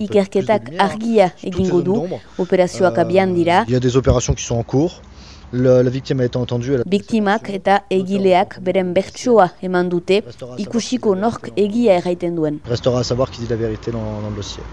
ikerketak argia egingo du, operazioak Euh, abian dira, Il y a des opérations qui sont en cours. Le- la victime a été entendue. biktimak eta egileak beren bertsoa eman dute, ikusiko la nork egia erraiten duen. Restera à savoir qui dit la vérité dans, dans le dossier.